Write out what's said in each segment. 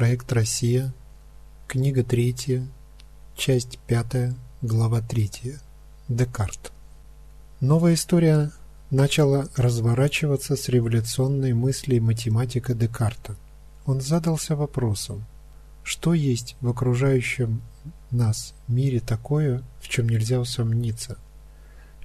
Проект «Россия», книга третья, часть пятая, глава третья. Декарт. Новая история начала разворачиваться с революционной мысли математика Декарта. Он задался вопросом, что есть в окружающем нас мире такое, в чем нельзя усомниться.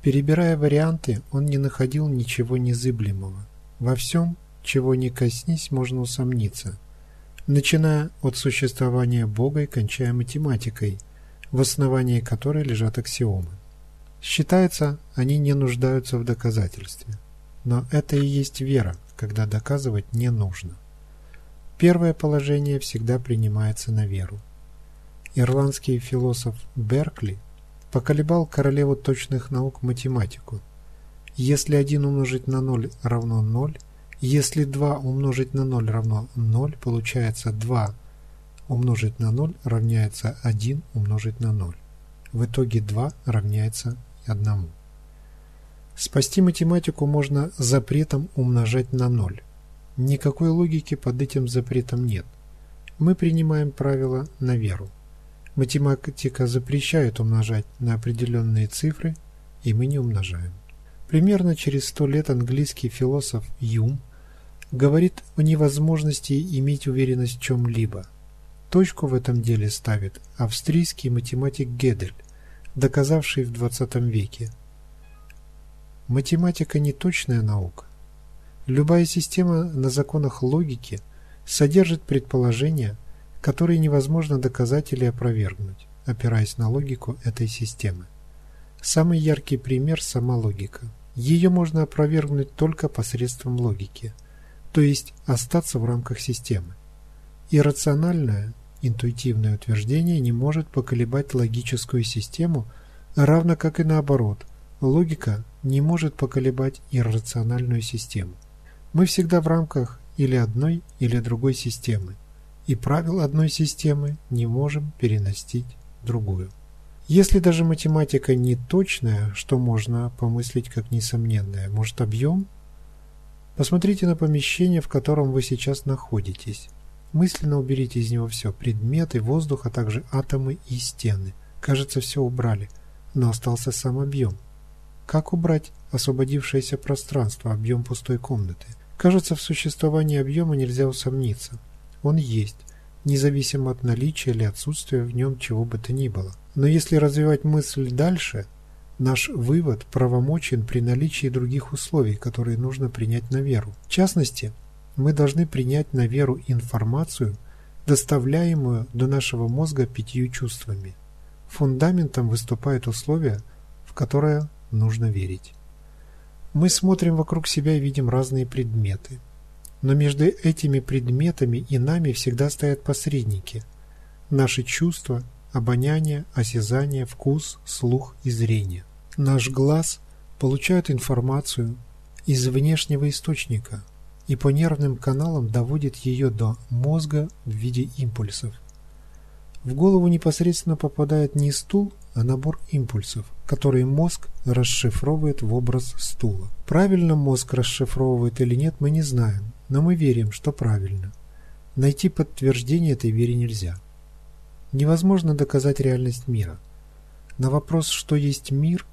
Перебирая варианты, он не находил ничего незыблемого. Во всем, чего не коснись, можно усомниться, начиная от существования Бога и кончая математикой, в основании которой лежат аксиомы. Считается, они не нуждаются в доказательстве. Но это и есть вера, когда доказывать не нужно. Первое положение всегда принимается на веру. Ирландский философ Беркли поколебал королеву точных наук математику. Если 1 умножить на 0 равно 0, если 2 умножить на 0 равно 0, получается 2 умножить на 0 равняется 1 умножить на 0. В итоге 2 равняется 1. Спасти математику можно запретом умножать на 0. Никакой логики под этим запретом нет. Мы принимаем правила на веру. Математика запрещает умножать на определенные цифры, и мы не умножаем. Примерно через сто лет английский философ Юм говорит о невозможности иметь уверенность в чем-либо. Точку в этом деле ставит австрийский математик Гедель, доказавший в 20 веке. Математика не точная наука. Любая система на законах логики содержит предположения, которые невозможно доказать или опровергнуть, опираясь на логику этой системы. Самый яркий пример – сама логика. Ее можно опровергнуть только посредством логики, то есть остаться в рамках системы. Иррациональное, интуитивное утверждение не может поколебать логическую систему, равно как и наоборот, логика не может поколебать иррациональную систему. Мы всегда в рамках или одной, или другой системы, и правил одной системы не можем переносить в другую. Если даже математика не точная, что можно помыслить как несомненное, может объем? Посмотрите на помещение, в котором вы сейчас находитесь. Мысленно уберите из него все – предметы, воздух, а также атомы и стены. Кажется, все убрали, но остался сам объем. Как убрать освободившееся пространство, объем пустой комнаты? Кажется, в существовании объема нельзя усомниться. Он есть, независимо от наличия или отсутствия в нем чего бы то ни было. Но если развивать мысль дальше, наш вывод правомочен при наличии других условий, которые нужно принять на веру. В частности, мы должны принять на веру информацию, доставляемую до нашего мозга пятью чувствами. Фундаментом выступает условие, в которое нужно верить. Мы смотрим вокруг себя и видим разные предметы – но между этими предметами и нами всегда стоят посредники. Наши чувства, обоняние, осязание, вкус, слух и зрение. Наш глаз получает информацию из внешнего источника и по нервным каналам доводит ее до мозга в виде импульсов. В голову непосредственно попадает не стул, а набор импульсов, которые мозг расшифровывает в образ стула. Правильно мозг расшифровывает или нет, мы не знаем, но мы верим, что правильно. Найти подтверждение этой вере нельзя. Невозможно доказать реальность мира. На вопрос, что есть мир,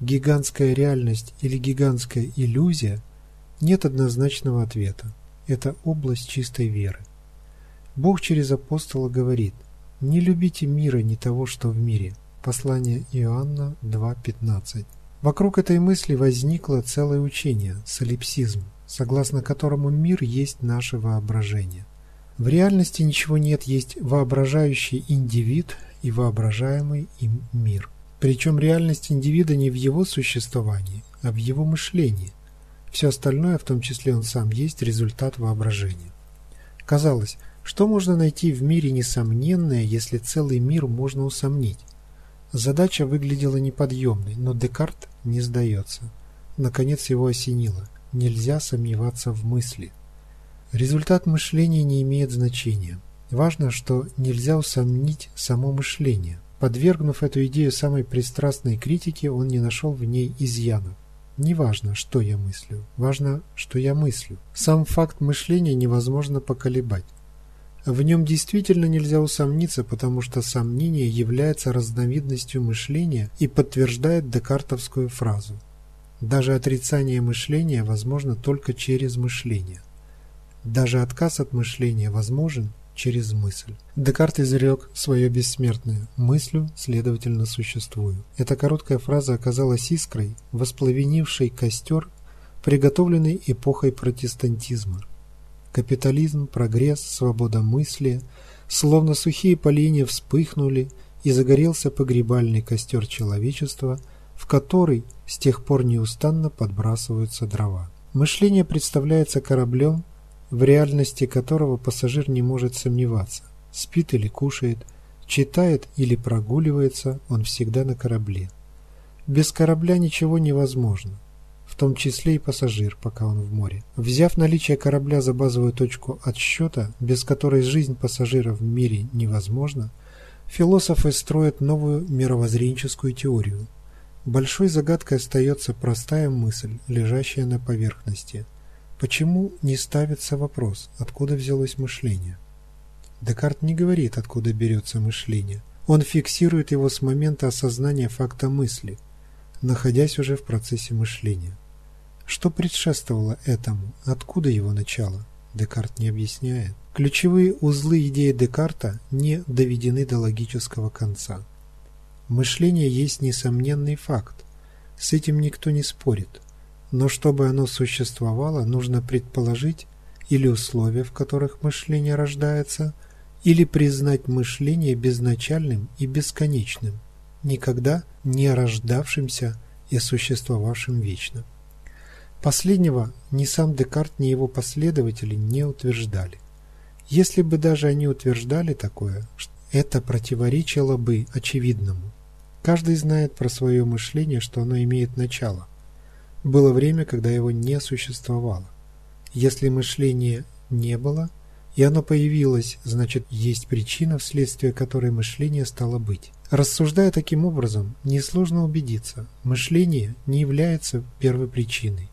гигантская реальность или гигантская иллюзия, нет однозначного ответа. Это область чистой веры. Бог через апостола говорит: "Не любите мира, не того, что в мире". Послание Иоанна 2:15. Вокруг этой мысли возникло целое учение солипсизм согласно которому мир есть наше воображение. В реальности ничего нет, есть воображающий индивид и воображаемый им мир. Причем реальность индивида не в его существовании, а в его мышлении. Все остальное, в том числе он сам, есть результат воображения. Казалось, что можно найти в мире несомненное, если целый мир можно усомнить? Задача выглядела неподъемной, но Декарт не сдается. Наконец его осенило нельзя сомневаться в мысли. Результат мышления не имеет значения. Важно, что нельзя усомнить само мышление. Подвергнув эту идею самой пристрастной критике, он не нашел в ней изъянов. Не важно, что я мыслю, важно, что я мыслю. Сам факт мышления невозможно поколебать. В нем действительно нельзя усомниться, потому что сомнение является разновидностью мышления и подтверждает декартовскую фразу. Даже отрицание мышления возможно только через мышление. Даже отказ от мышления возможен через мысль. Декарт изрек свое бессмертное «мыслю, следовательно, существую». Эта короткая фраза оказалась искрой, воспламенившей костер, приготовленный эпохой протестантизма. Капитализм, прогресс, свобода мысли, словно сухие поленья вспыхнули, и загорелся погребальный костер человечества, в который с тех пор неустанно подбрасываются дрова. Мышление представляется кораблем, в реальности которого пассажир не может сомневаться. Спит или кушает, читает или прогуливается, он всегда на корабле. Без корабля ничего невозможно, в том числе и пассажир, пока он в море. Взяв наличие корабля за базовую точку отсчета, без которой жизнь пассажира в мире невозможна, философы строят новую мировоззренческую теорию. Большой загадкой остается простая мысль, лежащая на поверхности – Почему не ставится вопрос, откуда взялось мышление? Декарт не говорит, откуда берется мышление. Он фиксирует его с момента осознания факта мысли, находясь уже в процессе мышления. Что предшествовало этому? Откуда его начало? Декарт не объясняет. Ключевые узлы идеи Декарта не доведены до логического конца. Мышление есть несомненный факт. С этим никто не спорит. Но чтобы оно существовало, нужно предположить или условия, в которых мышление рождается, или признать мышление безначальным и бесконечным, никогда не рождавшимся и существовавшим вечно. Последнего ни сам Декарт, ни его последователи не утверждали. Если бы даже они утверждали такое, это противоречило бы очевидному. Каждый знает про свое мышление, что оно имеет начало, было время, когда его не существовало. Если мышления не было, и оно появилось, значит, есть причина, вследствие которой мышление стало быть. Рассуждая таким образом, несложно убедиться, мышление не является первой причиной.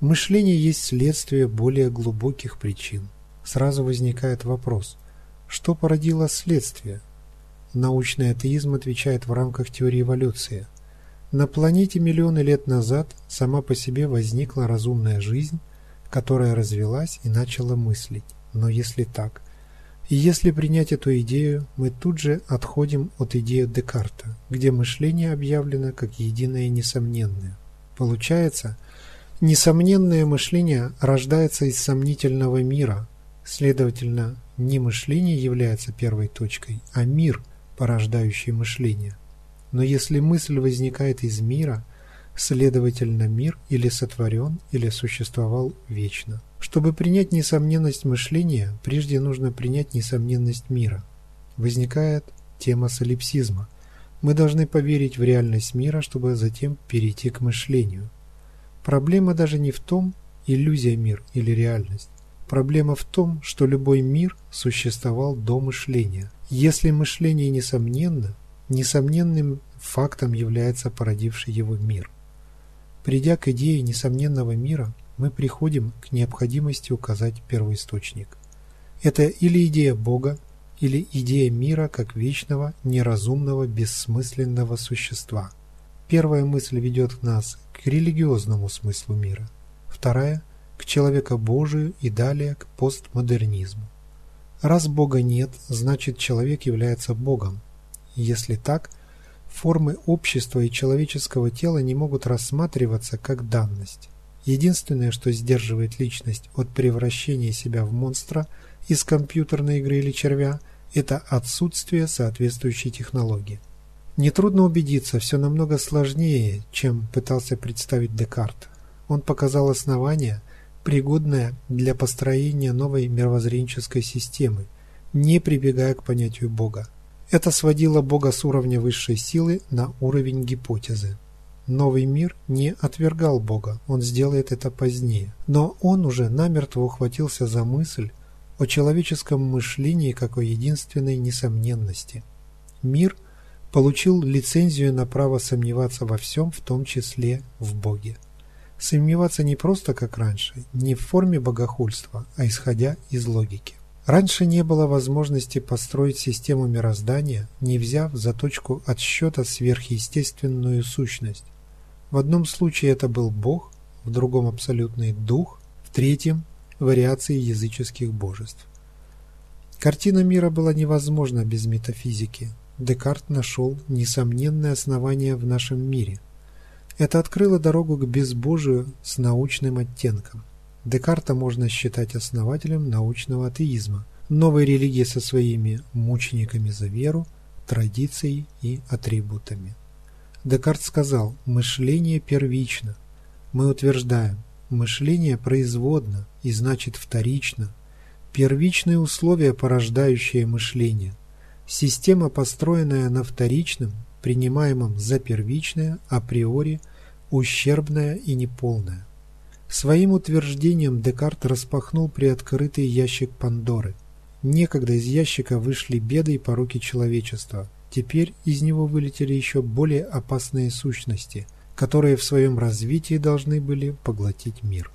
Мышление есть следствие более глубоких причин. Сразу возникает вопрос, что породило следствие? Научный атеизм отвечает в рамках теории эволюции – на планете миллионы лет назад сама по себе возникла разумная жизнь, которая развелась и начала мыслить. Но если так, и если принять эту идею, мы тут же отходим от идеи Декарта, где мышление объявлено как единое несомненное. Получается, несомненное мышление рождается из сомнительного мира, следовательно, не мышление является первой точкой, а мир, порождающий мышление. Но если мысль возникает из мира, следовательно, мир или сотворен, или существовал вечно. Чтобы принять несомненность мышления, прежде нужно принять несомненность мира. Возникает тема солипсизма. Мы должны поверить в реальность мира, чтобы затем перейти к мышлению. Проблема даже не в том, иллюзия мир или реальность. Проблема в том, что любой мир существовал до мышления. Если мышление несомненно, Несомненным фактом является породивший его мир. Придя к идее несомненного мира, мы приходим к необходимости указать первоисточник. Это или идея Бога, или идея мира как вечного, неразумного, бессмысленного существа. Первая мысль ведет нас к религиозному смыслу мира, вторая – к человекобожию и далее к постмодернизму. Раз Бога нет, значит человек является Богом, если так, формы общества и человеческого тела не могут рассматриваться как данность. Единственное, что сдерживает личность от превращения себя в монстра из компьютерной игры или червя, это отсутствие соответствующей технологии. Нетрудно убедиться, все намного сложнее, чем пытался представить Декарт. Он показал основание, пригодное для построения новой мировоззренческой системы, не прибегая к понятию Бога. Это сводило Бога с уровня высшей силы на уровень гипотезы. Новый мир не отвергал Бога, он сделает это позднее. Но он уже намертво ухватился за мысль о человеческом мышлении как о единственной несомненности. Мир получил лицензию на право сомневаться во всем, в том числе в Боге. Сомневаться не просто как раньше, не в форме богохульства, а исходя из логики. Раньше не было возможности построить систему мироздания, не взяв за точку отсчета сверхъестественную сущность. В одном случае это был Бог, в другом абсолютный дух, в третьем – вариации языческих божеств. Картина мира была невозможна без метафизики. Декарт нашел несомненное основание в нашем мире. Это открыло дорогу к безбожию с научным оттенком. Декарта можно считать основателем научного атеизма, новой религии со своими мучениками за веру, традицией и атрибутами. Декарт сказал «мышление первично». Мы утверждаем «мышление производно и значит вторично». Первичные условия, порождающие мышление. Система, построенная на вторичном, принимаемом за первичное, априори, ущербная и неполная. Своим утверждением Декарт распахнул приоткрытый ящик Пандоры. Некогда из ящика вышли беды и пороки человечества. Теперь из него вылетели еще более опасные сущности, которые в своем развитии должны были поглотить мир.